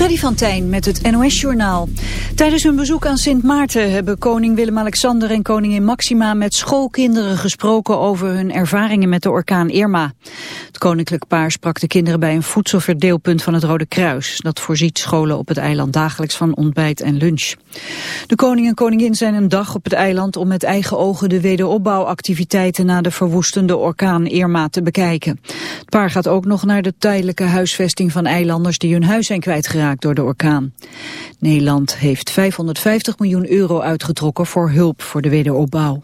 Freddy van Tijn met het NOS-journaal. Tijdens hun bezoek aan Sint Maarten hebben koning Willem-Alexander en koningin Maxima met schoolkinderen gesproken over hun ervaringen met de orkaan Irma. Het koninklijk paar sprak de kinderen bij een voedselverdeelpunt van het Rode Kruis. Dat voorziet scholen op het eiland dagelijks van ontbijt en lunch. De koning en koningin zijn een dag op het eiland om met eigen ogen de wederopbouwactiviteiten na de verwoestende orkaan Irma te bekijken. Het paar gaat ook nog naar de tijdelijke huisvesting van eilanders die hun huis zijn kwijtgeraakt door de orkaan. Nederland heeft 550 miljoen euro uitgetrokken voor hulp voor de wederopbouw.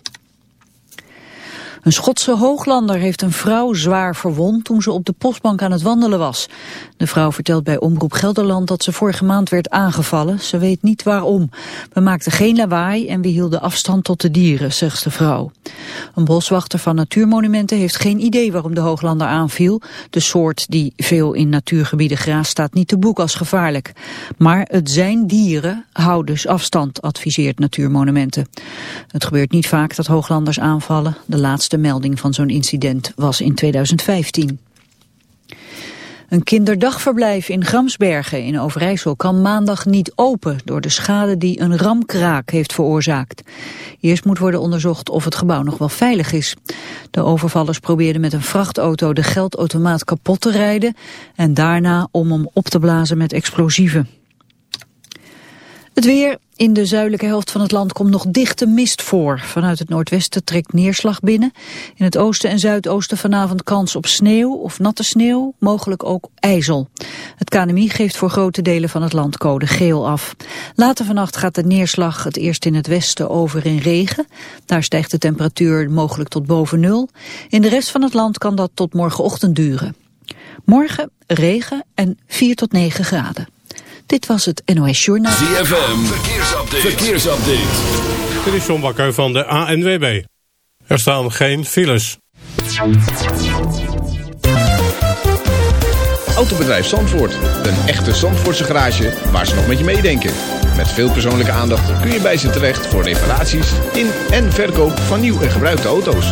Een Schotse hooglander heeft een vrouw zwaar verwond toen ze op de postbank aan het wandelen was. De vrouw vertelt bij Omroep Gelderland dat ze vorige maand werd aangevallen. Ze weet niet waarom. We maakten geen lawaai en we hielden afstand tot de dieren, zegt de vrouw. Een boswachter van Natuurmonumenten heeft geen idee waarom de hooglander aanviel. De soort die veel in natuurgebieden graast staat niet te boek als gevaarlijk. Maar het zijn dieren, hou dus afstand, adviseert Natuurmonumenten. Het gebeurt niet vaak dat hooglanders aanvallen. De laatste melding van zo'n incident was in 2015. Een kinderdagverblijf in Gramsbergen in Overijssel kan maandag niet open door de schade die een ramkraak heeft veroorzaakt. Eerst moet worden onderzocht of het gebouw nog wel veilig is. De overvallers probeerden met een vrachtauto de geldautomaat kapot te rijden en daarna om hem op te blazen met explosieven. Het weer. In de zuidelijke helft van het land komt nog dichte mist voor. Vanuit het noordwesten trekt neerslag binnen. In het oosten en zuidoosten vanavond kans op sneeuw of natte sneeuw, mogelijk ook ijzel. Het KNMI geeft voor grote delen van het land code geel af. Later vannacht gaat de neerslag het eerst in het westen over in regen. Daar stijgt de temperatuur mogelijk tot boven nul. In de rest van het land kan dat tot morgenochtend duren. Morgen regen en 4 tot 9 graden. Dit was het NOS Journaal. ZFM, verkeersupdate. verkeersupdate. Dit is John Bakker van de ANWB. Er staan geen files. Autobedrijf Zandvoort. Een echte Zandvoortse garage waar ze nog met je meedenken. Met veel persoonlijke aandacht kun je bij ze terecht voor reparaties in en verkoop van nieuw en gebruikte auto's.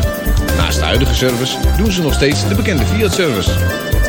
Naast de huidige service doen ze nog steeds de bekende Fiat-service.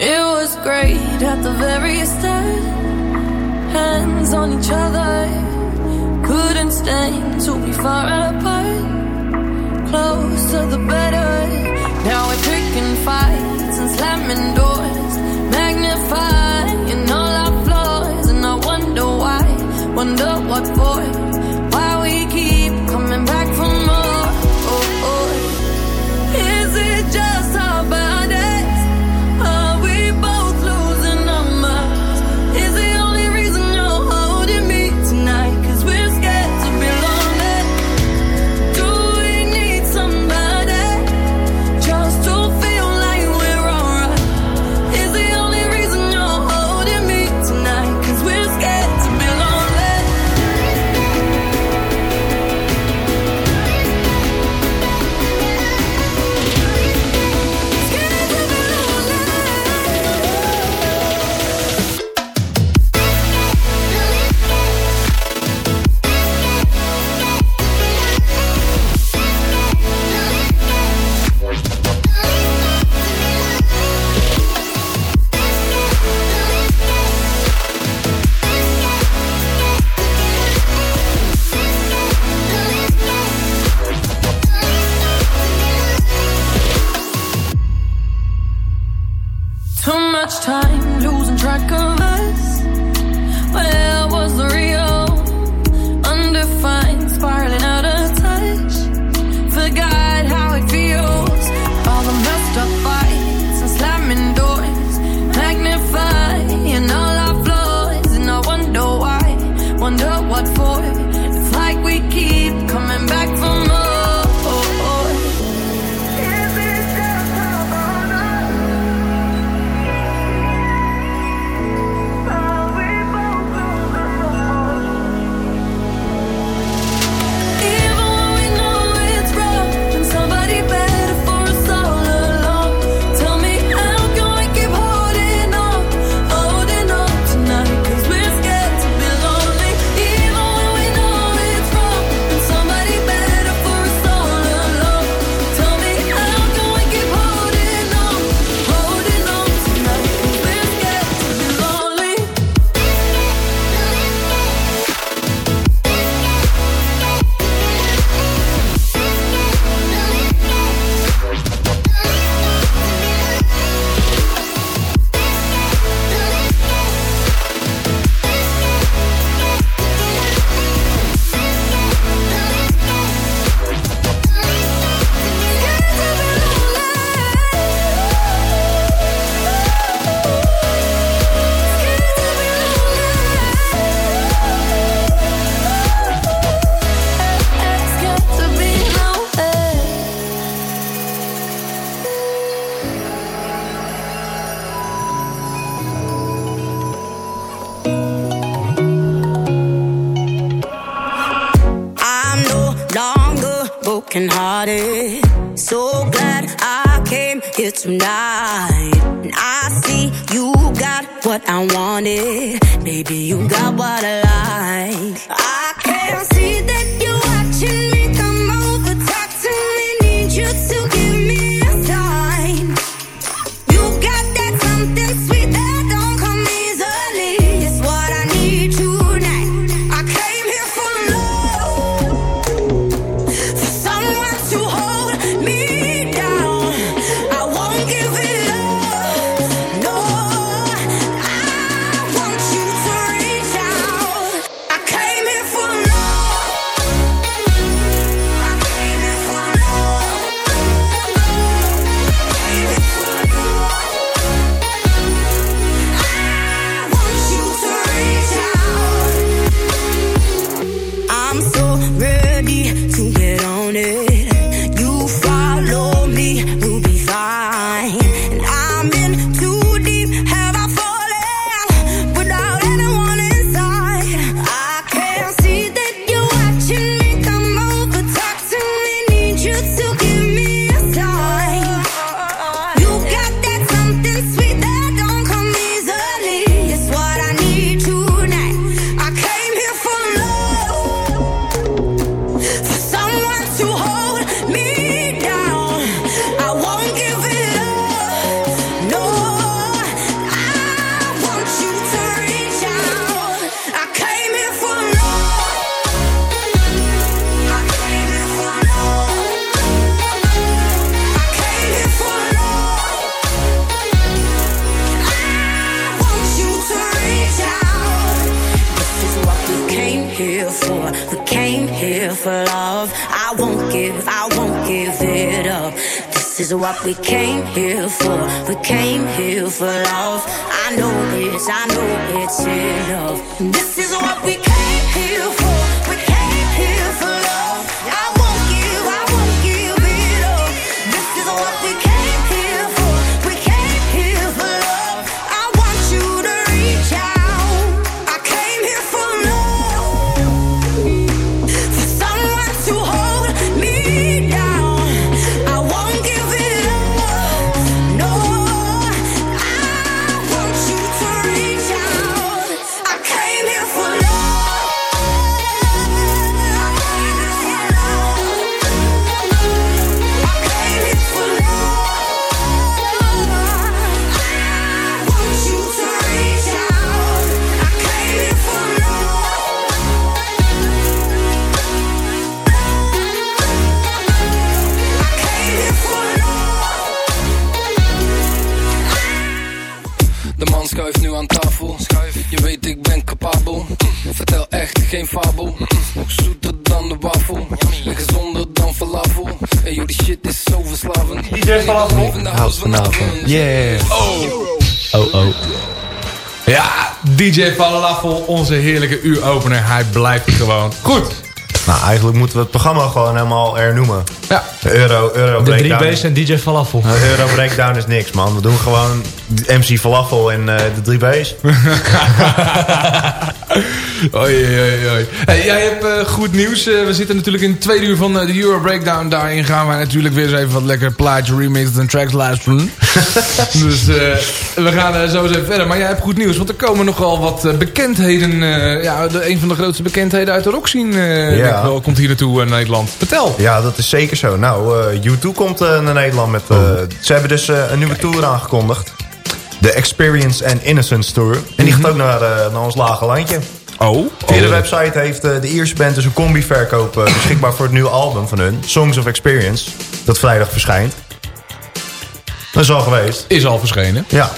It was great at the very start. Hands on each other. Couldn't stand to be far apart. Closer the better. Now we're picking fights and slamming doors. Magnifying all our flaws. And I wonder why. Wonder what for. Verslavend. DJ Falafel. House vanavond. Yeah. Oh. Oh, oh. Ja, DJ Falafel, onze heerlijke uuropener. Hij blijft gewoon goed. Nou, eigenlijk moeten we het programma gewoon helemaal hernoemen. Ja. Euro, Euro De drie Breakdown. B's en DJ Falafel. Nou, Euro Breakdown is niks, man. We doen gewoon MC Falafel en eh, de drie B's. Oei, oei, oei. Hey, jij hebt eh, goed nieuws. Eh, we zitten natuurlijk in het tweede uur van eh, de Euro Breakdown. Daarin gaan wij natuurlijk weer eens even wat lekker plaatje remixen en tracks luisteren. dus we gaan zo eens even verder. Maar jij hebt goed nieuws, want er komen nogal wat bekendheden. ja, de, een van de grootste bekendheden uit de rockscene Ja. wel, komt hier naartoe in Nederland. Vertel. Ja, dat is zeker zo. Nou, eh U2 komt naar Nederland met... eh, Ze hebben dus een nieuwe tour aangekondigd. De Experience and Innocence Tour. En die gaat ook naar, naar ons lage landje. Oh. Via de website heeft eh, de Ierse band dus een combi-verkoop eh, beschikbaar voor het nieuwe album van hun. Songs of Experience. Dat vrijdag verschijnt. Dat is al geweest. Is al verschenen. Ja.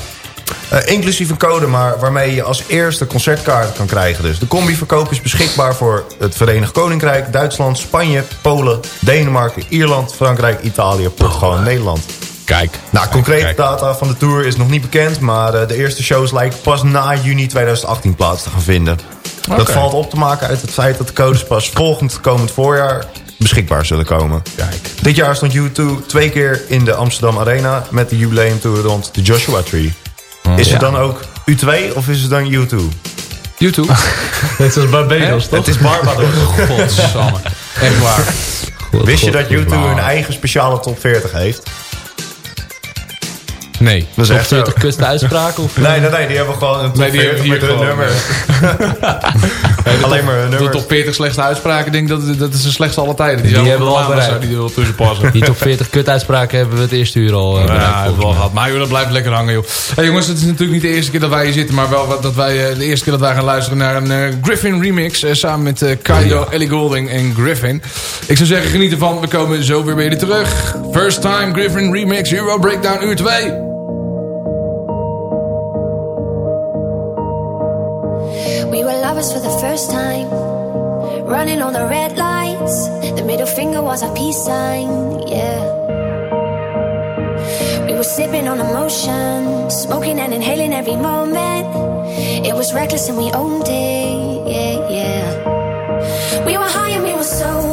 Eh, inclusief een code maar waarmee je als eerste concertkaart kan krijgen. Dus de combi-verkoop is beschikbaar voor het Verenigd Koninkrijk, Duitsland, Spanje, Polen, Denemarken, Ierland, Frankrijk, Italië, Portugal en Nederland. Kijk. Nou, concrete data van de tour is nog niet bekend, maar de eerste shows lijken pas na juni 2018 plaats te gaan vinden. Dat valt op te maken uit het feit dat de codes pas volgend komend voorjaar beschikbaar zullen komen. Kijk. Dit jaar stond U2 twee keer in de Amsterdam Arena met de jubileumtour rond de Joshua Tree. Is Ja. het dan ook U2 of is het dan U2? YouTube. Net zoals Barbados, toch? Het is Barbados. Godsamme. Echt waar. Wist je dat goed, YouTube nou. hun eigen speciale top 40 heeft? Nee. Dat is echt zo. 40 kutste uitspraken? Of, Nee, nee, nee, die hebben gewoon een top Nee, die 40 hebben met hier hun gewoon, nummer. Alleen maar hun De nummer. top 40 slechtste uitspraken, denk dat dat is de slechtste alle tijden. Die, hebben we al bereikt. die er wel tussen passen. Die top 40 kutuitspraken hebben we het eerste uur al eh, bereikt, Ja, hebben we volgens wel gehad. Maar joh, dat blijft lekker hangen, joh. Hey, jongens, het is natuurlijk niet de eerste keer dat wij hier zitten, maar wel dat wij eh, de eerste keer dat wij gaan luisteren naar een eh, Griffin remix. eh, samen met eh Kaido, Ellie Golding en Griffin. Ik zou zeggen, geniet ervan. We komen zo weer bij jullie terug. First time Griffin remix, Euro Breakdown uur 2. For the first time. Running on the red lights. The middle finger was a peace sign, yeah. We were sipping on emotion. Smoking and inhaling every moment. It was reckless and we owned it, yeah, yeah. We were high and we were sober.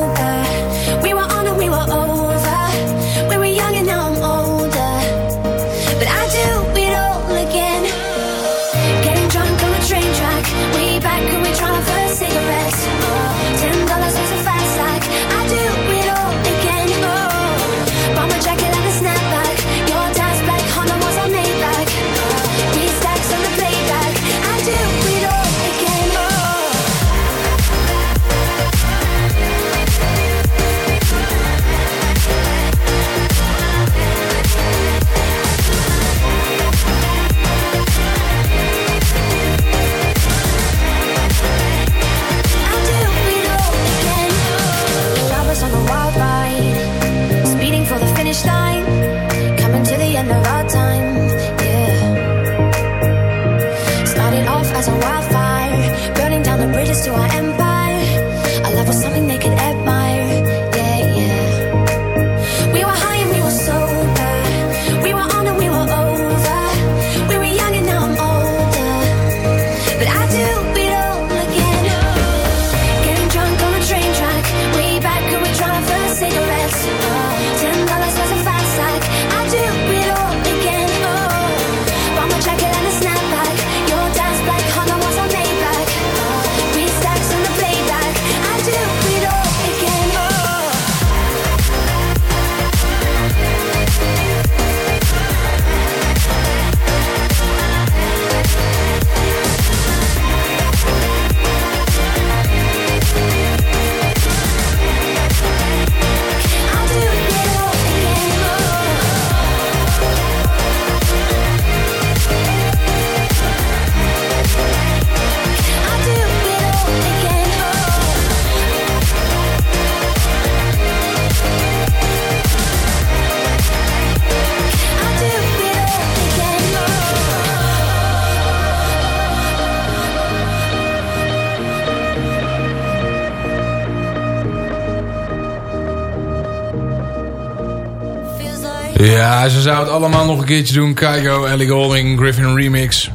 Ja, ze zouden het allemaal nog een keertje doen. Kaigo, Ellie Golding, Griffin remix.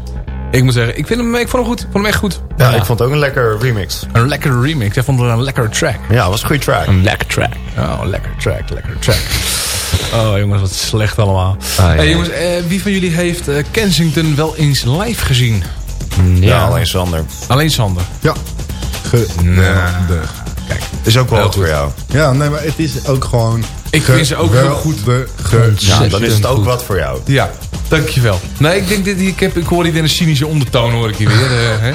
Ik moet zeggen, ik, vind hem, ik vond hem goed. Ik vond hem echt goed. Ja, ik vond het ook een lekker remix. Een lekkere remix. Ik vond het een lekkere track. Ja, het was een goede track. Een lekker track. Oh, lekker track, lekker track. Oh jongens, wat slecht allemaal. ja. Hey, jongens, eh, wie van jullie heeft eh, Kensington wel eens live gezien? Ja, alleen Sander. Alleen Sander. Ja. Geweldig. Kijk, is ook wel wat voor goed. jou. Ja, nee, maar het is ook gewoon... Ik vind ze ook heel goed. Ja, dan is het ook goed. wat voor jou. Ja, dankjewel. Nee, ik denk dit, ik, heb, ik hoor hier weer een cynische ondertoon hoor ik hier weer. eh,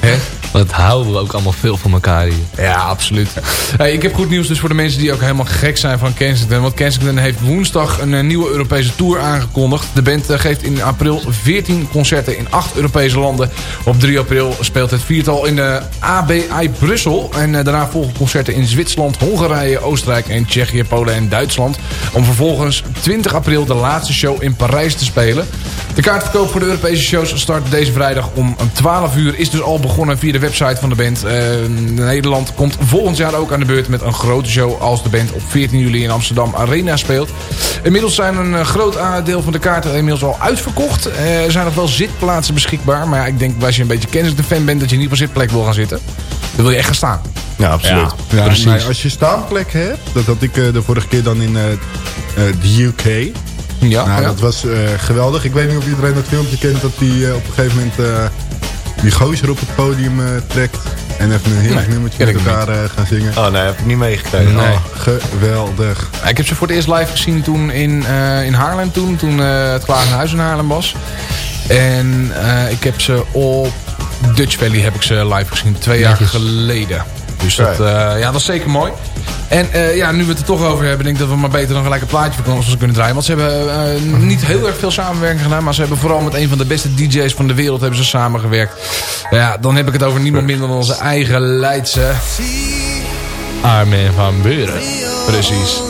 hè? Dat houden we ook allemaal veel van elkaar hier. Ja, absoluut. Hey, ik heb goed nieuws dus voor de mensen die ook helemaal gek zijn van Kensington. Want Kensington heeft woensdag een eh, nieuwe Europese tour aangekondigd. De band eh, geeft in april 14 concerten in 8 Europese landen. Op 3 april speelt het viertal in de ABI Brussel. En eh, daarna volgen concerten in Zwitserland, Hongarije, Oostenrijk en Tsjechië, Polen en Duitsland. Om vervolgens 20 april de laatste show in Parijs te spelen. De kaartverkoop voor de Europese shows start deze vrijdag om 12 uur. Is dus al begonnen via de website van de band. Eh, Nederland komt volgend jaar ook aan de beurt met een grote show... als de band op 14 juli in Amsterdam Arena speelt. Inmiddels zijn een eh, groot deel van de kaarten inmiddels al uitverkocht. Eh, er zijn nog wel zitplaatsen beschikbaar. Maar ja, ik denk als je een beetje Kensington fan bent... dat je niet op een zitplek wil gaan zitten. Dan wil je echt gaan staan. Ja, absoluut. Ja, Precies. nee, als je staanplek hebt, dat had ik eh, de vorige keer dan in de UK. Ja, nou, ja. dat was eh, geweldig. Ik weet niet of iedereen dat filmpje kent, dat die eh, op een gegeven moment eh, die gozer op het podium eh, trekt. En even een heerlijk Nee, nummertje met elkaar eh, gaan zingen. Oh nee, heb ik niet meegekregen. Nee. Oh, geweldig. Ik heb ze voor het eerst live gezien toen in, eh, in Haarlem. Toen, toen het Klagende Huis in Haarlem was. En ik heb ze op Dutch Valley heb ik ze live gezien. Twee jaar geleden. Dus dat, Oké. eh, ja, dat is zeker mooi. En eh, ja, nu we het er toch over hebben, denk ik dat we maar beter dan gelijk een plaatje voor ons kunnen draaien. Want ze hebben eh, niet heel erg veel samenwerking gedaan. Maar ze hebben vooral met een van de beste DJ's van de wereld hebben ze samengewerkt. Ja, dan heb ik het over niemand minder dan onze eigen Leidse. Armin van Buren. Precies.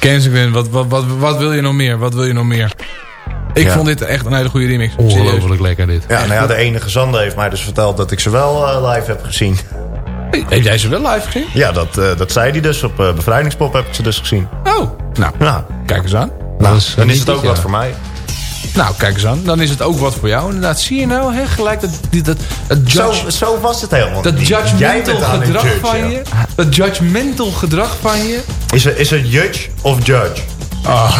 Kensington, wat, wat, wat, wat wil je nog meer? Wat wil je nog meer? Ik Ja. vond dit echt een hele goede remix. Ongelooflijk lekker dit. Ja, nou ja, de enige Zande heeft mij dus verteld dat ik ze wel eh, live heb gezien. Heb jij ze wel live gezien? Ja, dat, eh, dat zei hij dus. Op eh, Bevrijdingspop heb ik ze dus gezien. Oh, nou, Nou, kijk eens aan. nou is dan is het ook dit, wat ja. voor mij. Nou, kijk eens aan. Dan is het ook wat voor jou. Inderdaad, zie je nou hè, gelijk dat, dat, dat, Zo, judge, zo was het helemaal dat niet. Judgmental gedrag van je. Dat judgmental gedrag van je. Is het, is het judge of judge? Ah,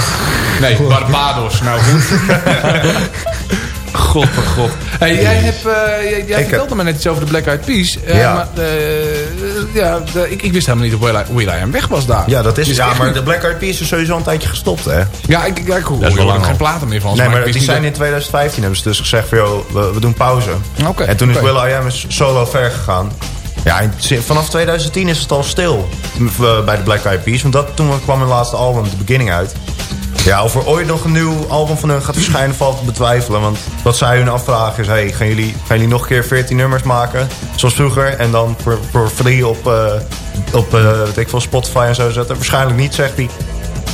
nee, Barbados. Nou goed. God, oh god. Hey, jij hebt, eh, jij, jij vertelde me net iets over de Black Eyed Peas. Eh, Ja. Maar, eh, ja, de- ik, ik wist helemaal niet dat Am weg was daar. Ja, dat is Dus Ja, maar niet- de Black Eyed Peas is sowieso een tijdje gestopt, hè? Ja, ik, ik, ik hoor Dat is wel er lang geen platen meer van. Nee, maar die zijn dat- in 2015 hebben ze dus gezegd van, joh, we, we doen pauze. Oké, en toen is oké. Will I Am is solo ver gegaan. Ja, vanaf 2010 is het al stil bij de Black Eyed Peas. Want dat, toen kwam hun laatste album, The Beginning, uit. Ja, of er ooit nog een nieuw album van hun gaat verschijnen, valt te betwijfelen. Want wat zij hun afvragen is, hey, gaan, jullie, gaan jullie nog een keer 14 nummers maken? Zoals vroeger. En dan voor, voor free op, eh, op eh, weet ik veel, Spotify en zo zetten? Waarschijnlijk niet, zegt hij.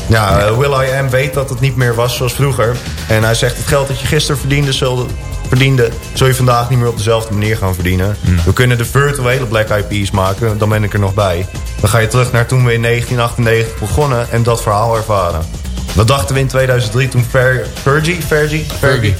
Ja, eh, Will I Am weet dat het niet meer was zoals vroeger. En hij zegt, het geld dat je gisteren verdiende, zul, verdiende zul je vandaag niet meer op dezelfde manier gaan verdienen. We kunnen de virtuele Black Eyed Peas maken, dan ben ik er nog bij. Dan ga je terug naar toen we in 1998 begonnen en dat verhaal ervaren. Wat dachten we in 2003 toen Fer Fergie, Fergie, Fergie,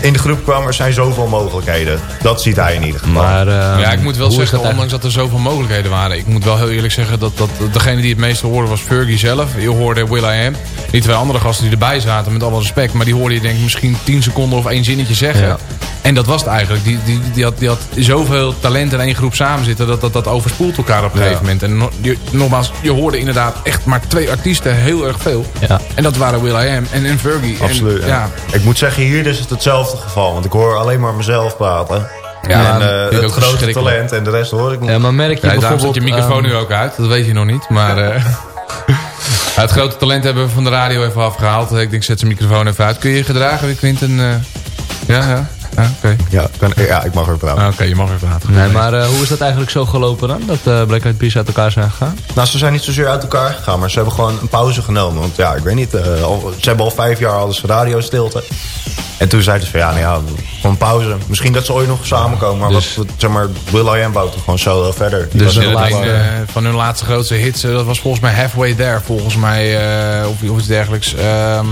in de groep kwam? Er zijn zoveel mogelijkheden. Dat ziet hij in ieder geval. Maar, eh, ja, ik moet wel zeggen, dat ondanks dat er zoveel mogelijkheden waren. Ik moet wel heel eerlijk zeggen dat, dat degene die het meeste hoorde was Fergie zelf. Je hoorde Will I Am. Die twee andere gasten die erbij zaten, met alle respect. Maar die hoorde je denk ik misschien 10 seconden of één zinnetje zeggen. Ja. En dat was het eigenlijk. Die, die, die, had, die had zoveel talent in één groep samenzitten dat dat, dat overspoelt elkaar op een Ja. gegeven moment. En no- je, nogmaals, je hoorde inderdaad echt maar twee artiesten heel erg veel. Ja. En dat waren Will I Am en, en Fergie. En, Absoluut. ja, Ik moet zeggen, hier is het hetzelfde geval. Want ik hoor alleen maar mezelf praten. Ja, en eh, ik het grote talent en de rest hoor ik niet. Ja, maar merk je Ja, daarom bijvoorbeeld... zet je microfoon ehm, nu ook uit. Dat weet je nog niet. Maar eh, het grote talent hebben we van de radio even afgehaald. Ik denk, zet zijn microfoon even uit. Kun je je gedragen weer, Quinten? Eh, ja, ja. Ja, oké. Ja, kan, ja, ik mag weer praten. Ah, Oké, je mag weer praten. Nee, maar eh, hoe is dat eigenlijk zo gelopen dan? Dat eh Black Eyed Peas uit elkaar zijn gegaan? Nou, ze zijn niet zozeer uit elkaar gegaan, maar ze hebben gewoon een pauze genomen. Want ja, ik weet niet, eh, al- ze hebben al vijf jaar ze radiostilte. En toen zeiden ze van ja, nou ja, gewoon pauze. Misschien dat ze ooit nog samenkomen, maar Dus- wat, zeg maar, Will I Am bouwt gewoon solo verder. Die Dus was de Eh, van hun laatste grootste hits, dat was volgens mij Halfway There. Volgens mij, eh, of, of iets dergelijks. Ehm,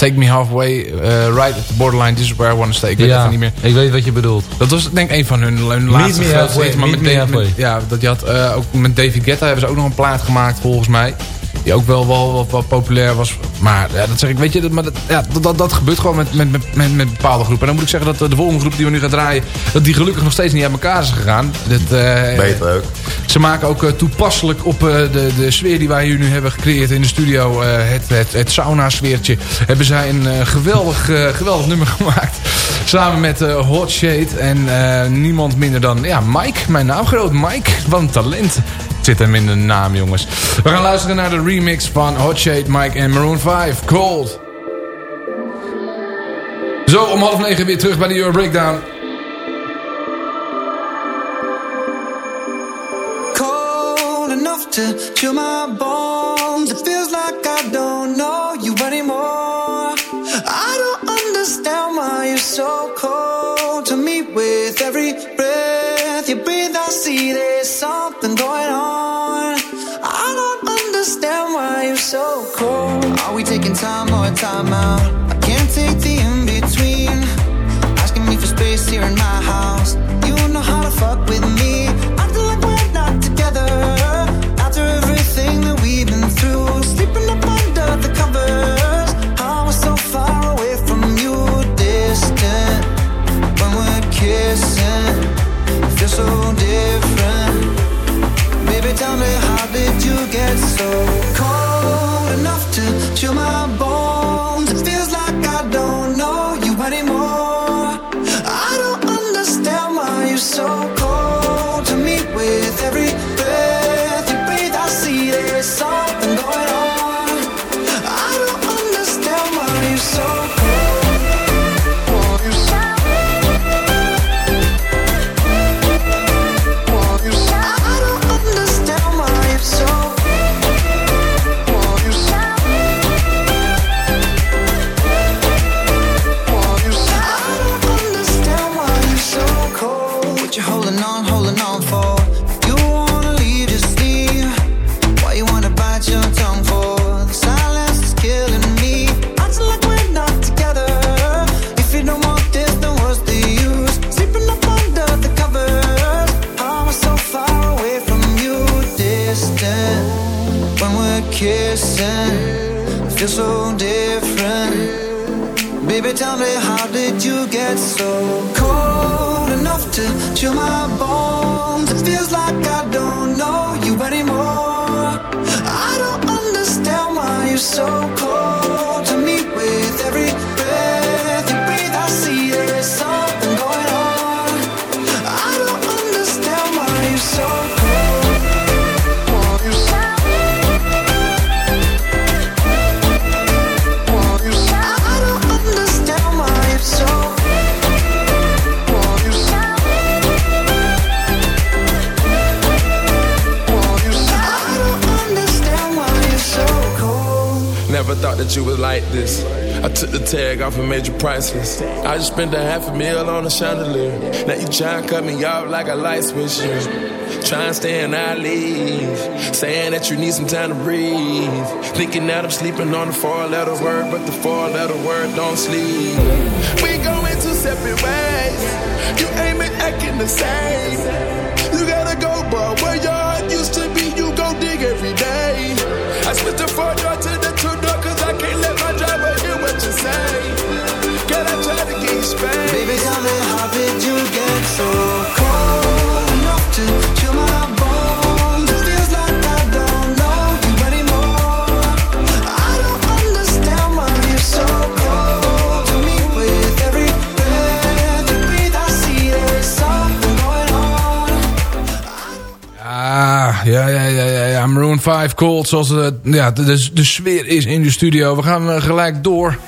Take Me Halfway, eh, Right at the Borderline, This is Where I Want to Stay. Ik weet ja, even niet meer. ik weet wat je bedoelt. Dat was denk ik een van hun, hun laatste Me Halfway. Maar Meet met, Me met- ja, dat je had, eh, ook met David Guetta hebben ze ook nog een plaat gemaakt volgens mij. Die ook wel, wel, wel, wel populair was. Maar ja, dat zeg ik, weet je, dat, maar dat, ja, dat, dat, dat gebeurt gewoon met, met, met, met, bepaalde groepen. En dan moet ik zeggen dat eh, de volgende groep die we nu gaan draaien, dat die gelukkig nog steeds niet uit elkaar is gegaan. Dat, eh, Beter ook. ze maken ook eh, toepasselijk op de, de sfeer die wij hier nu hebben gecreëerd in de studio. het, het, het sauna-sfeertje. Hebben zij een geweldig, geweldig nummer gemaakt. Samen met Hot Shade en niemand minder dan ja, Mike. Mijn naamgenoot Mike. Wat een talent. Zit hem in de naam, jongens. We gaan luisteren naar de remix van Hot Shade, Mike en Maroon 5. Cold. Zo, om half negen weer terug bij de Euro Breakdown. cold enough to chill my bones. It feels like I don't time or time out? Feels so different. Baby, tell me, how did you get so cold That you was like this. I took the tag off and made you priceless. I just spent a half a meal on a chandelier. Now you try and cut me off like a light switch. Try and stay and I leave. Saying that you need some time to breathe. Thinking that I'm sleeping on the four letter word, but the four letter word don't sleep. We going two separate ways. You ain't been acting the same. You gotta go, bro. Where your heart used to be, you go dig every day. I switched the four door to ja, ja, ja, ja, ja. Maroon 5 Cold, zoals het, ja, de, de, de sfeer is in de studio. We gaan eh, gelijk door.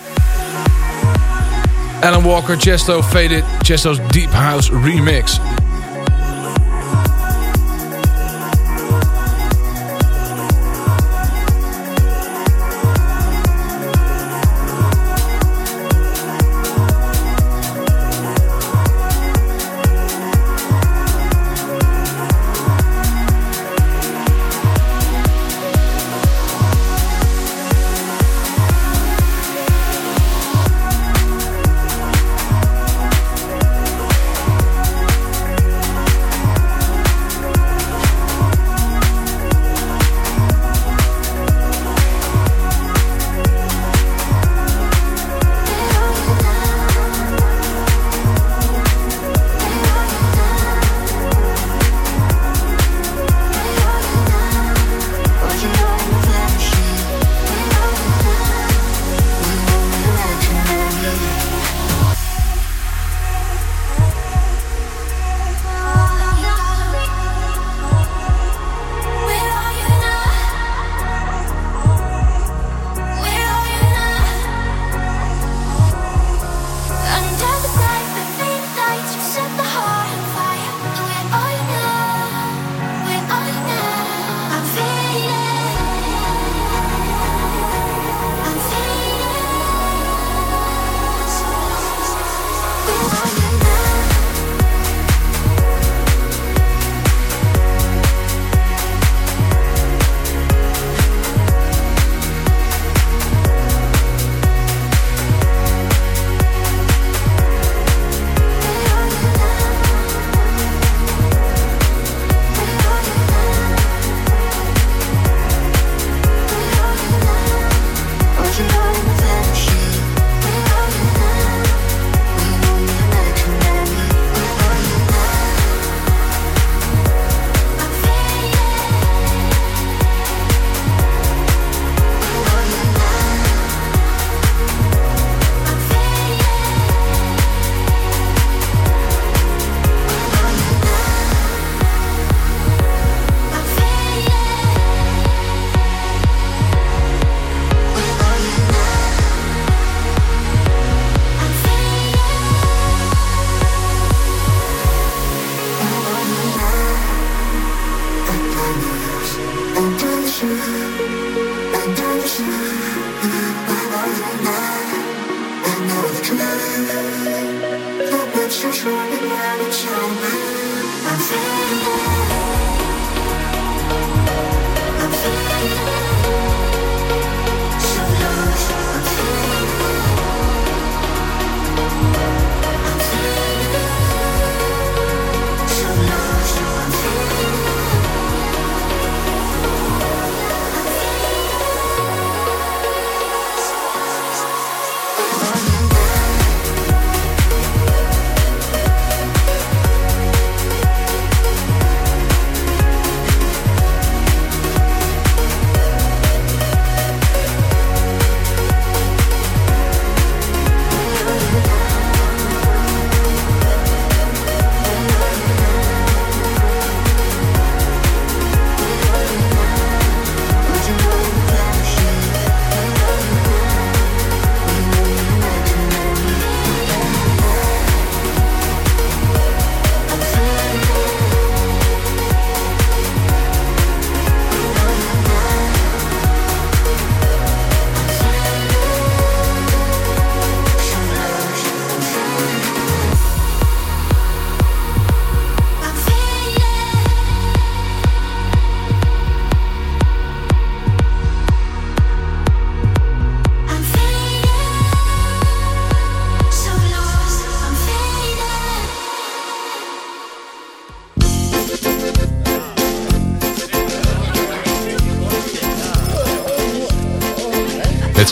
Alan Walker, Chesto, Faded, Chesto's Deep House Remix.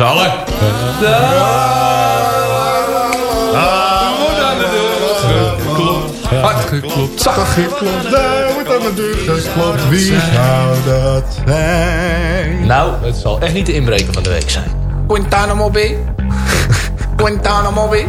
Z'n allen. Hard geklopt, Zacht geklopt, daar wordt aan de deur geklopt. Wie zou dat zijn? Nou, het zal echt niet de inbreker van de week zijn. Guantanamo Bay. Guantanamo Bay.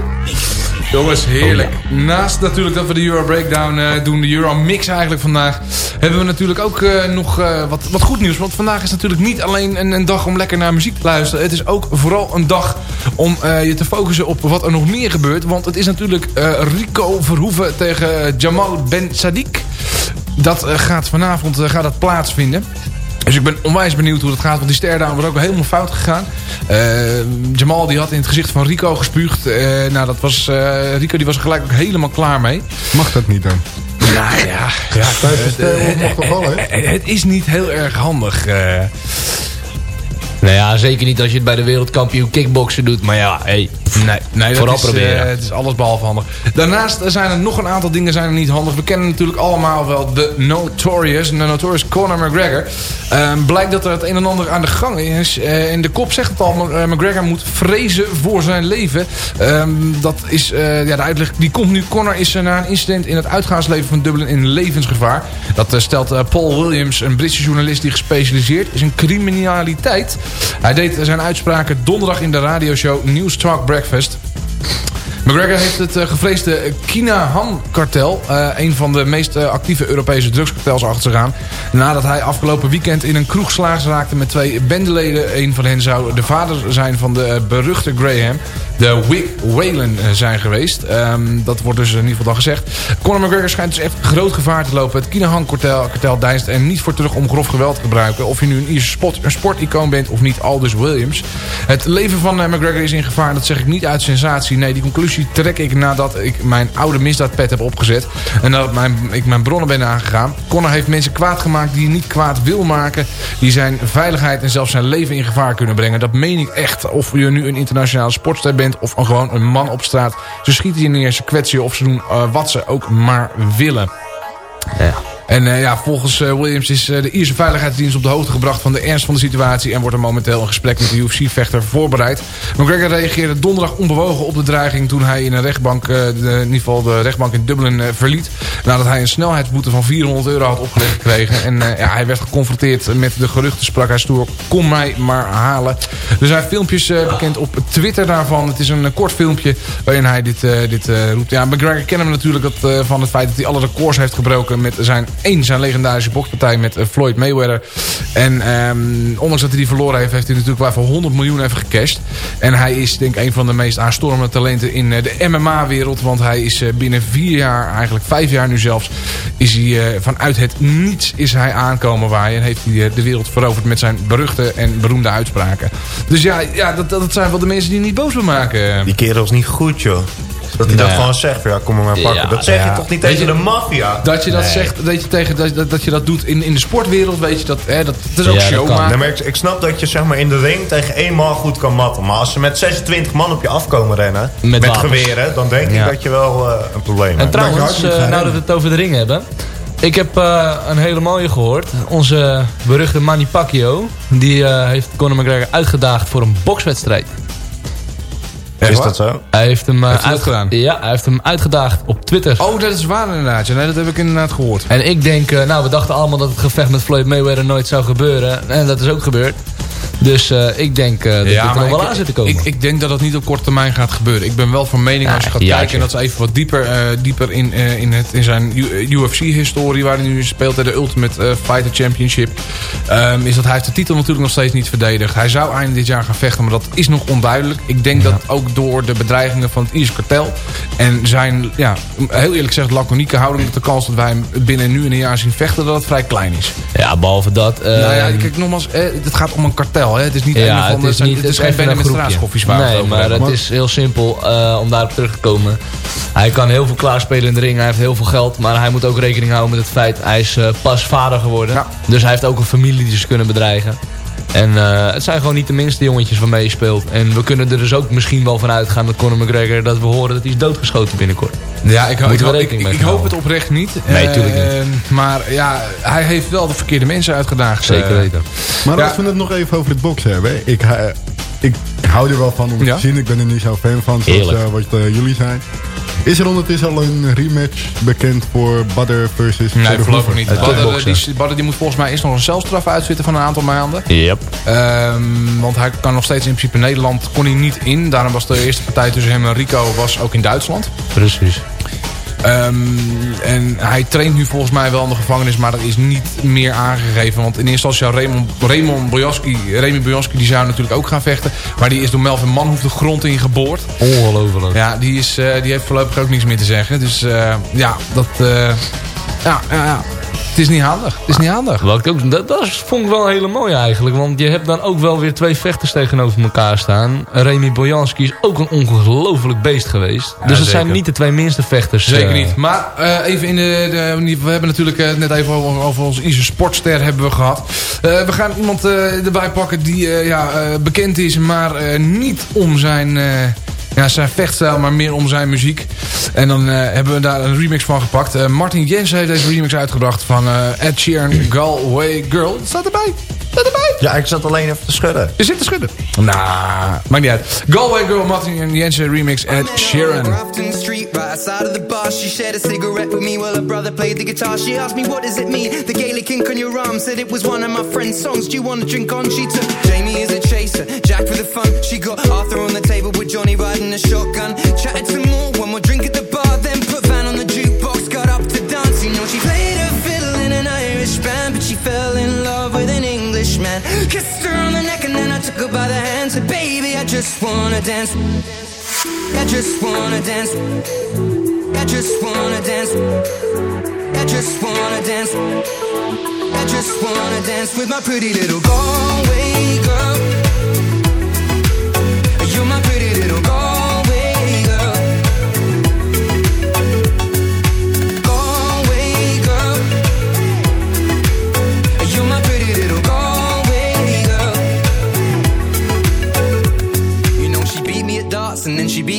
Jongens, heerlijk. Naast natuurlijk dat we de Euro Breakdown eh, doen, de Euro Mix eigenlijk vandaag, hebben we natuurlijk ook eh, nog eh, wat, wat goed nieuws. Want vandaag is natuurlijk niet alleen een, een dag om lekker naar muziek te luisteren. Het is ook vooral een dag om eh, je te focussen op wat er nog meer gebeurt. Want het is natuurlijk eh, Rico Verhoeven tegen Jamal Ben Sadiq. Dat gaat vanavond eh, gaat dat plaatsvinden. Dus ik ben onwijs benieuwd hoe dat gaat. Want die stare wordt ook helemaal fout gegaan. Eh, Jamal die had in het gezicht van Rico gespuugd. Eh, nou, dat was, eh, Rico die was er gelijk ook helemaal klaar mee. Mag dat niet dan? Nou ja, ja toch wel, hè? eh, het is niet heel erg handig. Nou ja, zeker niet als je het bij de wereldkampioen kickboksen doet. Maar ja, hey, Nee, nee Vooral is, proberen. eh, het is alles behalve handig. Daarnaast zijn er nog een aantal dingen zijn er niet handig. We kennen natuurlijk allemaal wel de Notorious. De Notorious Conor McGregor. Ehm, blijkt dat er het een en ander aan de gang is. Eh, in de kop zegt het al, eh, McGregor moet vrezen voor zijn leven. Ehm, dat is ja, de uitleg die komt nu. Conor is na een incident in het uitgaansleven van Dublin in levensgevaar. Dat stelt Paul Williams, een Britse journalist die gespecialiseerd is in criminaliteit. Hij deed zijn uitspraken donderdag in de radioshow News Talk Breakfast. McGregor heeft het eh, gevreesde Kina-Han-kartel, eh, een van de meest eh, actieve Europese drugskartels, achter zich aan. Nadat hij afgelopen weekend in een kroeg slaags raakte met twee bendeleden. Een van hen zou de vader zijn van de beruchte Graham, de Wick Whalen eh, zijn geweest. Ehm, dat wordt dus in ieder geval dan gezegd. Conor McGregor schijnt dus echt groot gevaar te lopen. Het Kina-Han-kartel kartel deinst er niet voor terug om grof geweld te gebruiken. Of je nu een Ierse spot, een sporticoon bent of niet, Aldous Williams. Het leven van eh, McGregor is in gevaar. Dat zeg ik niet uit sensatie. Nee, die conclusie trek ik nadat ik mijn oude misdaadpet heb opgezet. En dat mijn, ik mijn bronnen ben aangegaan. Conor heeft mensen kwaad gemaakt die hij niet kwaad wil maken. Die zijn veiligheid en zelfs zijn leven in gevaar kunnen brengen. Dat meen ik echt. Of je nu een internationale sportster bent of gewoon een man op straat. Ze schieten je neer, ze kwetsen je of ze doen eh, wat ze ook maar willen. Ja. En eh, ja, volgens eh, Williams is eh, de Ierse Veiligheidsdienst op de hoogte gebracht van de ernst van de situatie. En wordt er momenteel een gesprek met de UFC-vechter voorbereid. McGregor reageerde donderdag onbewogen op de dreiging toen hij in een rechtbank, de, in ieder geval de rechtbank in Dublin, verliet. Nadat hij een snelheidsboete van 400 euro had opgelegd gekregen. En ja, hij werd geconfronteerd met de geruchten, sprak hij stoer, kom mij maar halen. Er zijn filmpjes bekend op Twitter daarvan. Het is een kort filmpje waarin hij dit, dit roept. Ja, McGregor kennen we natuurlijk van het feit dat hij alle records heeft gebroken met zijn één, zijn legendarische bokspartij met eh, Floyd Mayweather. En ehm, ondanks dat hij die verloren heeft, heeft hij natuurlijk wel voor 100 miljoen even gecashed. En hij is denk ik een van de meest aanstormende talenten in eh, de MMA-wereld. Want hij is eh, binnen vier jaar, eigenlijk vijf jaar nu zelfs, is hij vanuit het niets is hij aankomen waaien. En heeft hij de wereld veroverd met zijn beruchte en beroemde uitspraken. Dus ja, ja dat, dat zijn wel de mensen die niet boos wil maken. Die kerel is niet goed, joh. Dat hij Nou dat ja. gewoon zegt, van, ja, kom maar maar pakken. Ja, dat zeg ja. je toch niet tegen je- de maffia? Dat je dat Nee. zegt, dat je, tegen, dat, dat, dat je dat doet in, in de sportwereld, weet je dat, hè, dat, dat is ook show Nee, maken. maar ik, ik snap dat je zeg maar, in de ring tegen één man goed kan matten. Maar als ze met 26 man op je afkomen rennen, Met geweren, dan denk Ja. ik dat je wel eh, een probleem En hebt. trouwens, eh, nou dat we het over de ring hebben. Ik heb eh, een hele mooie gehoord. Onze beruchte Manny Pacquiao. Die eh, heeft Conor McGregor uitgedaagd voor een bokswedstrijd. Is dat zo? Hij heeft hem, eh, Heeft hij gedaan? Ja, hij heeft hem uitgedaagd op Twitter. Oh, dat is waar inderdaad. Ja, nee, dat heb ik inderdaad gehoord. En ik denk, eh, nou we dachten allemaal dat het gevecht met Floyd Mayweather nooit zou gebeuren. En dat is ook gebeurd. Dus eh, ik denk eh, dat dit er nog wel aan zit te komen. Ik, ik denk dat dat niet op korte termijn gaat gebeuren. Ik ben wel van mening Ja, als je gaat kijken... en dat is even wat dieper, eh, dieper in, in, het, in zijn UFC-historie... waar hij nu speelt in de Ultimate Fighter Championship... ehm, is dat hij heeft de titel natuurlijk nog steeds niet verdedigd. Hij zou eind dit jaar gaan vechten, maar dat is nog onduidelijk. Ik denk dat ook door de bedreigingen van het Ierse kartel... en zijn, ja, heel eerlijk gezegd, laconieke houding... dat de kans dat wij hem binnen nu en een jaar zien vechten... dat het vrij klein is. Ja, behalve dat... nou ja, kijk, nogmaals, het gaat om een kartel. Hè? Het is niet een of ander, het, is geen even bende een met groepje. straatschoffies waar Nee, maar hebben. het is heel simpel eh, om daarop terug te komen. Hij kan heel veel klaarspelen in de ring. Hij heeft heel veel geld. Maar hij moet ook rekening houden met het feit... hij is eh, pas vader geworden. Dus hij heeft ook een familie die ze kunnen bedreigen. En eh, het zijn gewoon niet de minste jongetjes waarmee je speelt. En we kunnen er dus ook misschien wel van uitgaan dat Conor McGregor... dat we horen dat hij is doodgeschoten binnenkort. Ja, ik, ik, ik, rekening ik, hoop het oprecht niet. Nee, Eh, tuurlijk niet. Maar ja, hij heeft wel de verkeerde mensen uitgedaagd. Zeker eh. weten. Maar Ja. als we het nog even over het boksen hebben. hè. Ik, eh, ik hou er wel van om Ja? te zien. Ik ben er niet zo fan van, zoals eh, wat eh, jullie zijn. Is er ondertussen al een rematch bekend voor Badder versus Nee, voorlopig niet. Het Badder, kickboksen. die, Badder die moet volgens mij eerst nog een celstraf uitzitten van een aantal maanden. Yep. Ehm, want hij kan nog steeds in principe Nederland kon hij niet in. Daarom was de eerste partij tussen hem en Rico was ook in Duitsland. Precies. Ehm, en hij traint nu volgens mij wel in de gevangenis, maar dat is niet meer aangegeven. Want in eerste instantie zou Raymond, Raymond Bojaski, Remy Bojaski, die zou natuurlijk ook gaan vechten. Maar die is door Melvin Manhoef de grond in geboord. Ongelooflijk. Ja, die, is, eh, die heeft voorlopig ook niks meer te zeggen. Dus eh, ja, dat... eh, ja, ja, ja, het is niet handig. Het is niet handig. Wat ik ook, dat, dat vond ik wel een hele mooie eigenlijk. Want je hebt dan ook wel weer twee vechters tegenover elkaar staan. Remy Bojanski is ook een ongelooflijk beest geweest. dus het zijn niet de twee minste vechters. Zeker eh, niet. Maar eh, even in de, de- We hebben natuurlijk eh, net even over, over ons Ise Sportster hebben we gehad. Eh, we gaan iemand erbij pakken die ja, bekend is, maar niet om zijn... ja, zijn vechtstijl, maar meer om zijn muziek. En dan eh, hebben we daar een remix van gepakt. Eh, Martin Jensen heeft deze remix uitgebracht van eh, Ed Sheeran, Galway Girl. Het staat erbij. Staat erbij. Ja, ik zat alleen even te schudden. Je zit te schudden. Nou, maakt niet uit. Galway Girl, Martin Jensen remix, Ed Sheeran. Grafton Street, right outside of the bar. She shared a cigarette with me while her brother played the guitar. She asked me, What does it mean? The Gaelic ink on your arm said it was one of my friend's songs. Do you want to drink on? She took Jamie as a Jack for the fun. She got Arthur on the table with Johnny riding a shotgun. Chatted some more, one more drink at the bar, then put Van on the jukebox. Got up to dance. You know, she played a fiddle in an Irish band, but she fell in love with an Englishman. Kissed her on the neck and then I took her by the hand. Said, Baby, I just wanna dance. I just wanna dance. I just wanna dance. I just wanna dance. I just wanna dance with my pretty little Galway girl.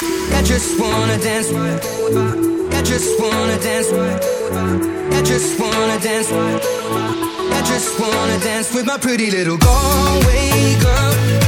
I just wanna dance. I just wanna dance. I just wanna dance. I just wanna dance with my pretty little Galway girl.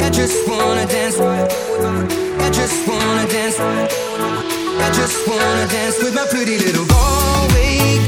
I just wanna dance. I just wanna dance. I just wanna dance with my pretty little Galway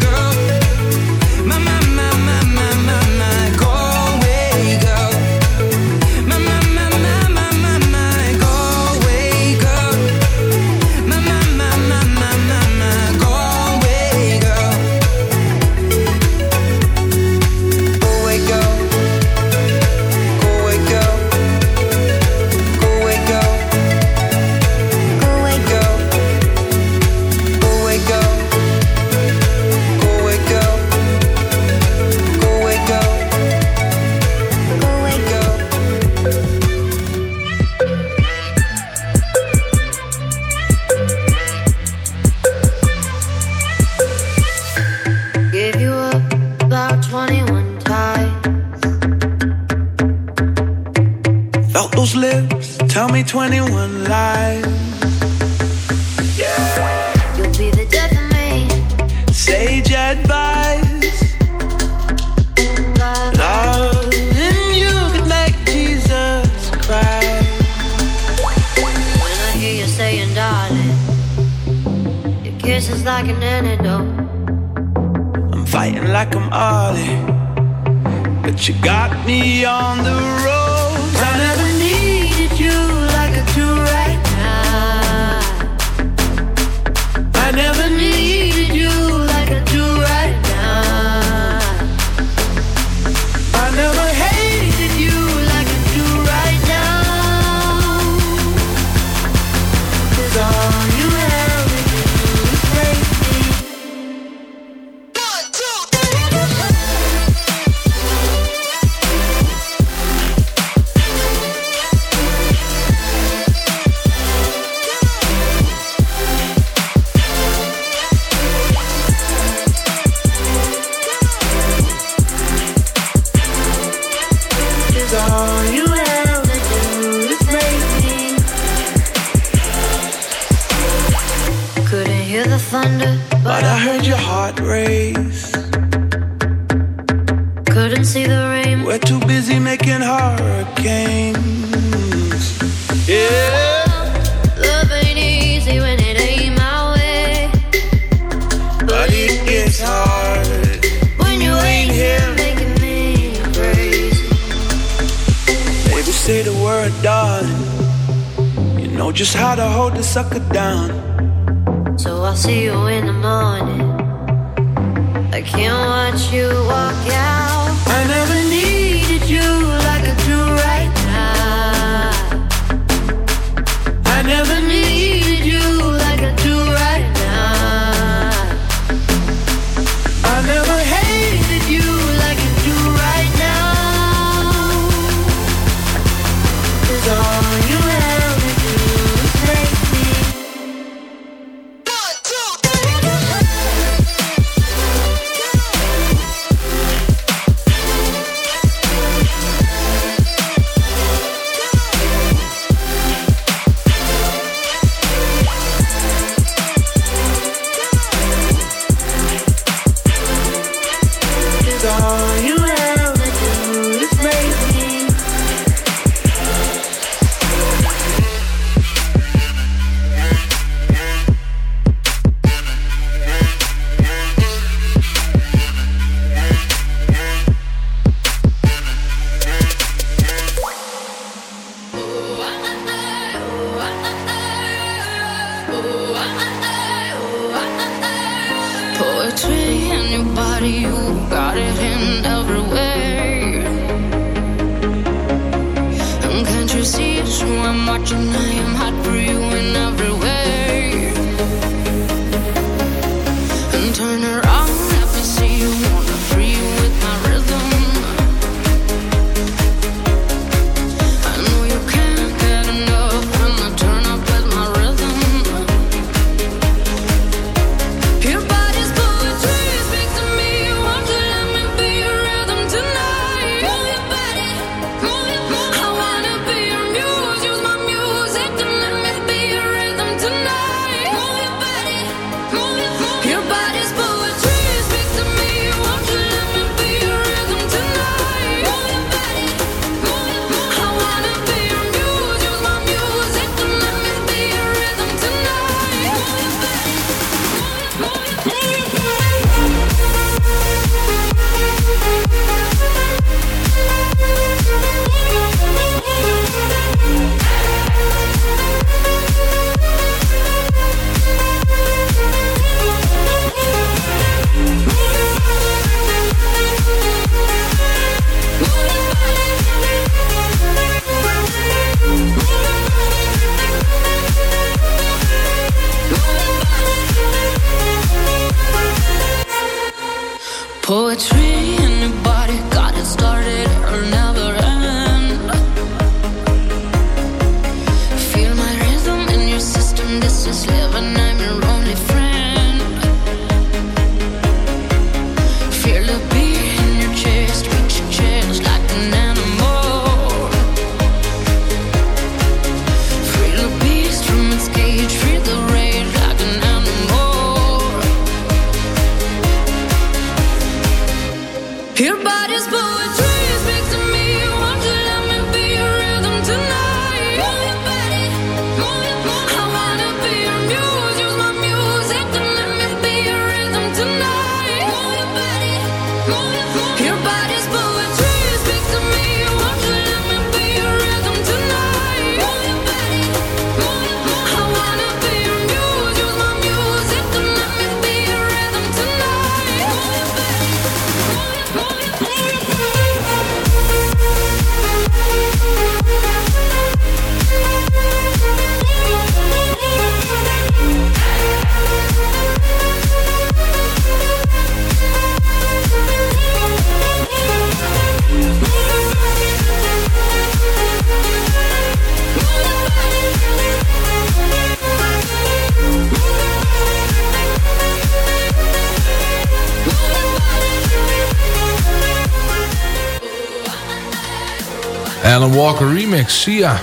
Sia.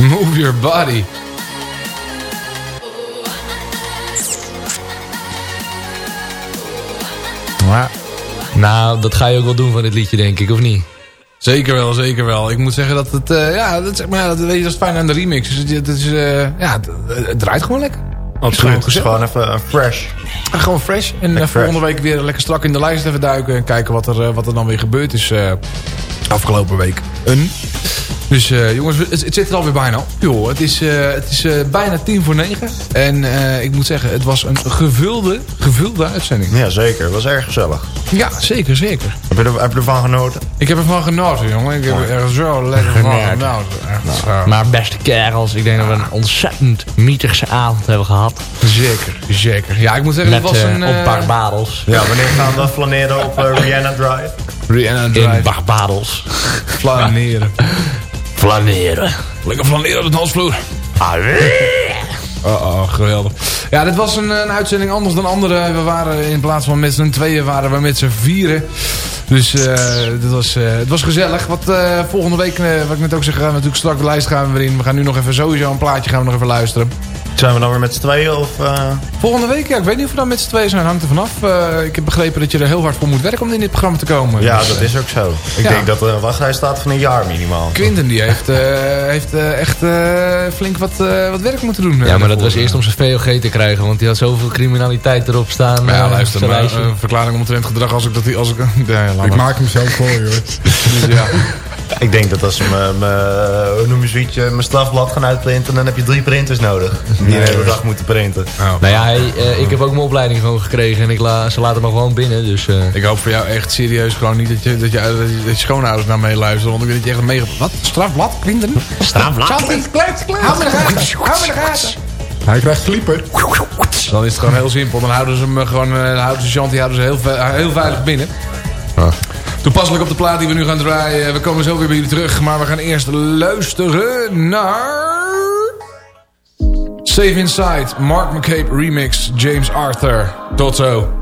Move your body. Maar, nou, dat ga je ook wel doen van dit liedje, denk ik, of niet? Zeker wel, zeker wel. Ik moet zeggen dat het, eh, ja, dat, zeg maar, dat, weet je, dat is fijn aan de remix. Dus het, het is, eh, ja, het, het draait gewoon lekker. Absoluut. Het is gewoon even een fresh. Ja, gewoon fresh. En uh, volgende week weer lekker strak in de lijst even duiken. En kijken wat er, wat er dan weer gebeurd is afgelopen week. Een. Dus uh, jongens, het, het, zit er alweer bijna op. Joh, het is, uh, het is uh, bijna tien voor negen. En ik moet zeggen, het was een gevulde, gevulde uitzending. Ja, zeker. Het was erg gezellig. Ja, zeker, zeker. Heb je, er, heb je ervan genoten? Ik heb ervan genoten, jongen. Ik heb er zo lekker van genoten. Nou, maar beste kerels, ik denk dat we een ontzettend mietige avond hebben gehad. Zeker, zeker. Ja, ik moet zeggen, Met, het was een... op Barbados. Ja, wanneer gaan we flaneren op Rihanna Drive? Rihanna Drive. In Barbados. Flaneren. Flaneren. Lekker flaneren op de dansvloer. Oh, oh, geweldig. Ja, dit was een, een, uitzending anders dan andere. We waren in plaats van met z'n tweeën, waren we met z'n vieren. Dus uh, dit was, uh, het was gezellig. Wat uh, volgende week, wat ik net ook zeg, gaan we natuurlijk straks de lijst gaan we weer in. We gaan nu nog even sowieso een plaatje gaan we nog even luisteren. Zijn we dan weer met z'n tweeën? Of, Volgende week? Ja, ik weet niet of we dan met z'n tweeën zijn. Hangt er vanaf. ik heb begrepen dat je er heel hard voor moet werken om in dit programma te komen. Ja, dus, dat is ook zo. Ik ja. denk dat er een wachtrij staat van een jaar minimaal. Quinten die heeft, heeft echt flink wat, wat werk moeten doen. Ja, maar dat was eerst om zijn VOG te krijgen. Want die had zoveel criminaliteit erop staan. Maar ja, luister, maar, een verklaring omtrent gedrag als ik dat... Als ik, ja, ik maak hem zelf voor, joh. dus ja. Ik denk dat als ze mijn strafblad gaan uitprinten... dan heb je drie printers nodig. Die nee, de hele dag moeten printen. Oh. Nou ja, hij, uh, ik heb ook mijn opleiding gewoon gekregen. En ik la, ze laten me gewoon binnen. Dus, uh... Ik hoop voor jou echt serieus gewoon niet dat je, dat je, dat je schoonouders naar meeluisteren. Want ik weet dat je echt mega... Wat? Strafblad? Printen? Strafblad? Kluit, kluit. Hou me de gaten. Hou me de gaten. Hij krijgt flieper. Dan is het gewoon heel simpel. Dan houden ze hem gewoon... Houden ze Chanty houden ze heel, heel veilig binnen. Toepasselijk op de plaat die we nu gaan draaien. We komen zo weer bij jullie terug. Maar we gaan eerst luisteren naar... Save Inside, Mark McCabe remix, James Arthur. Tot zo.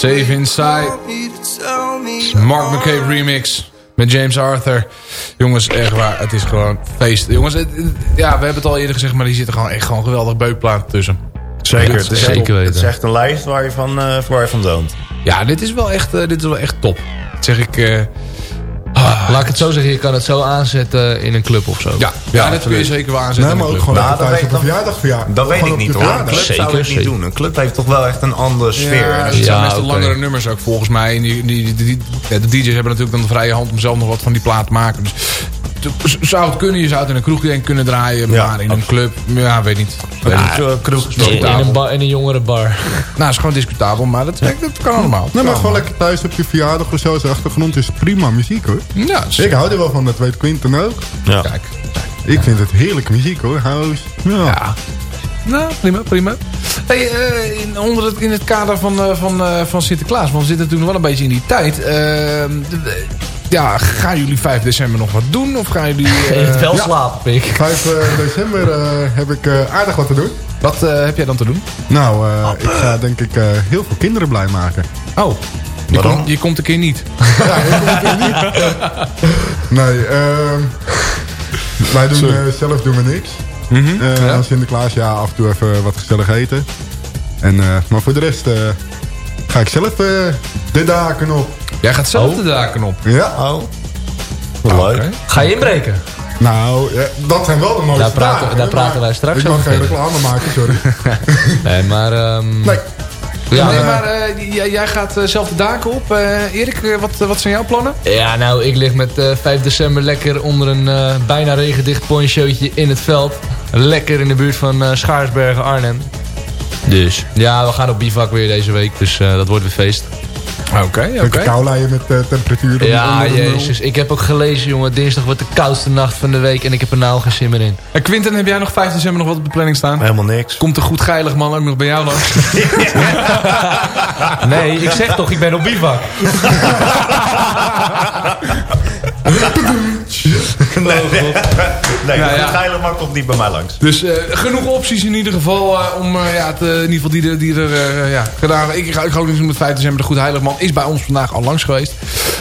Save Inside. Mark McCabe remix. Met James Arthur. Jongens, echt waar. Het is gewoon feest. Jongens, het- ja, we hebben het al eerder gezegd. Maar die zitten gewoon echt gewoon geweldig beukplaat tussen. Zeker. Het is, echt top. Het is echt een lijst waar je van, eh, waar je van zoont. Ja, dit is wel echt, eh, dit is wel echt top. Dat zeg ik... eh, Laat ik het zo zeggen, je kan het zo aanzetten in een club of zo. Ja, ja, dat kun je zeker wel aanzetten. Nee, maar in ook gewoon Nou, dat weet- een verjaardag verjaardag. Dat weet ik niet hoor. Een club zou ik Zeker, niet zeker. doen. Een club heeft toch wel echt een andere sfeer. Ja, het zijn Ja, meestal langere nummers ook volgens mij. En die, die, die, die- ja, de DJ's hebben natuurlijk dan de vrije hand om zelf nog wat van die plaat te maken. Dus zou het kunnen, je zou het in een kroeg kunnen draaien. Ja, maar in een club, ja, weet niet. Weet Ja, niet. eh, kroeg is In, een bar, in een jongere bar. Nou, is gewoon discutabel, maar dat, dat kan allemaal. Nee, maar gewoon lekker thuis op je verjaardag of zo. Zijn achtergrond is prima muziek hoor. Ja, Ik hou er wel van, dat weet Quinten ook. Ja. Kijk. Ik vind het heerlijke muziek hoor. House. Ja. Ja. Nou, prima, prima. Hey, eh, in, onder het, in het kader van, eh, van, eh, van Sinterklaas, want we zitten natuurlijk wel een beetje in die tijd. Eh, ja, gaan jullie 5 december nog wat doen? Of gaan jullie... eh, het wel ja. slapen, pik. 5 eh, december eh, heb ik eh, aardig wat te doen. wat eh, heb jij dan te doen? Nou, eh, ik ga denk ik eh, heel veel kinderen blij maken. Oh, je, Waarom? komt, je komt een keer niet. Nee, ehm wij doen eh, zelf doen we niks. Mhm, Eh, ja. Aan Sinterklaas, ja, af en toe even wat gezellig eten. En, eh, maar voor de rest eh, ga ik zelf eh, de daken op. Jij gaat zelf de daken op. Ja. Oh. Wat leuk. Ga je inbreken? Nou, ja, dat zijn wel de mooiste Daar praten- dagen, daar praten wij straks Ik mag over geen reclame maken, sorry. Nee, maar... ehm, Nee. Ja, nee, maar- eh, jij, jij gaat eh, zelf de daken op. Eh, Erik, wat, wat zijn jouw plannen? Ja, nou, ik lig met eh 5 december lekker onder een eh, bijna regendicht ponchootje in het veld. Lekker in de buurt van Schaarsbergen, Arnhem. Dus, ja, we gaan op bivak weer deze week, dus eh, dat wordt weer feest. Oké, oké. Lekker kou leien met eh, temperaturen Ja, jezus. Ik heb ook gelezen, jongen, dinsdag wordt de koudste nacht van de week en ik heb er nou geen zin meer in. En Quinten, heb jij nog 5 december nog wat op de planning staan? Helemaal niks. Komt een goed geilig man ook nog bij jou langs? Nee, ik zeg toch, ik ben op bivak. nee, nee, nee Nou ja. komt niet bij mij langs. Dus eh, genoeg opties in ieder geval eh, om eh, ja, het, eh, in ieder geval die, er- die er eh, ja, gedaan. Ik, ga, ik ga ook niet met 5 december. De Goede Heiligman is bij ons vandaag al langs geweest.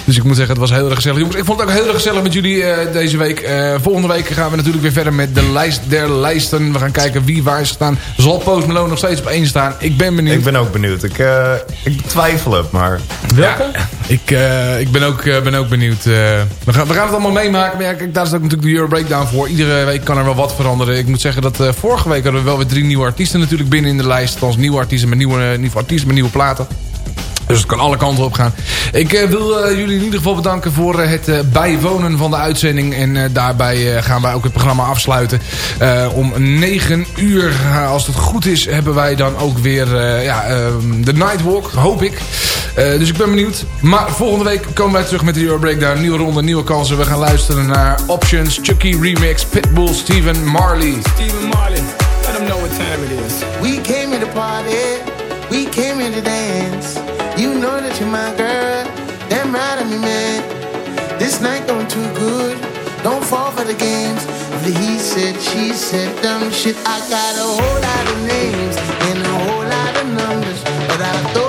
Dus ik moet zeggen, het was heel erg gezellig. Jongens, ik vond het ook heel erg gezellig met jullie eh, deze week. Eh, volgende week gaan we natuurlijk weer verder met de lijst der lijsten. We gaan kijken wie waar is staan. Zal Post Malone nog steeds op één staan? Ik ben benieuwd. Ik ben ook benieuwd. Ik, eh, ik betwijfel het, maar... Welke? ik, eh, ik ben, ook, eh, ben ook benieuwd. we, gaan, we gaan het allemaal meemaken. Maar ja, kijk, daar is ook natuurlijk de Euro Breakdown voor. Iedere week kan er wel wat veranderen. Ik moet zeggen dat eh, vorige week hadden we wel weer drie nieuwe artiesten natuurlijk binnen in de lijst. Althans nieuwe artiesten met nieuwe, eh, nieuwe artiesten met nieuwe platen. Dus het kan alle kanten op gaan. Ik eh, wil eh, jullie in ieder geval bedanken voor eh, het bijwonen van de uitzending. En daarbij gaan wij ook het programma afsluiten. Om 9 uur, als het goed is, hebben wij dan ook weer ja, ehm, de Nightwalk, hoop ik. Dus ik ben benieuwd. Maar volgende week komen wij terug met de Euro Breakdown. Nieuwe ronde, nieuwe kansen. We gaan luisteren naar Options, Chucky Remix, Pitbull, Steven Marley. Steven Marley, let them know what time it is. We You my girl, damn right of me, man. This night going too good, don't fall for the games. The he said, she said, dumb shit. I got a whole lot of names and a whole lot of numbers, but I throw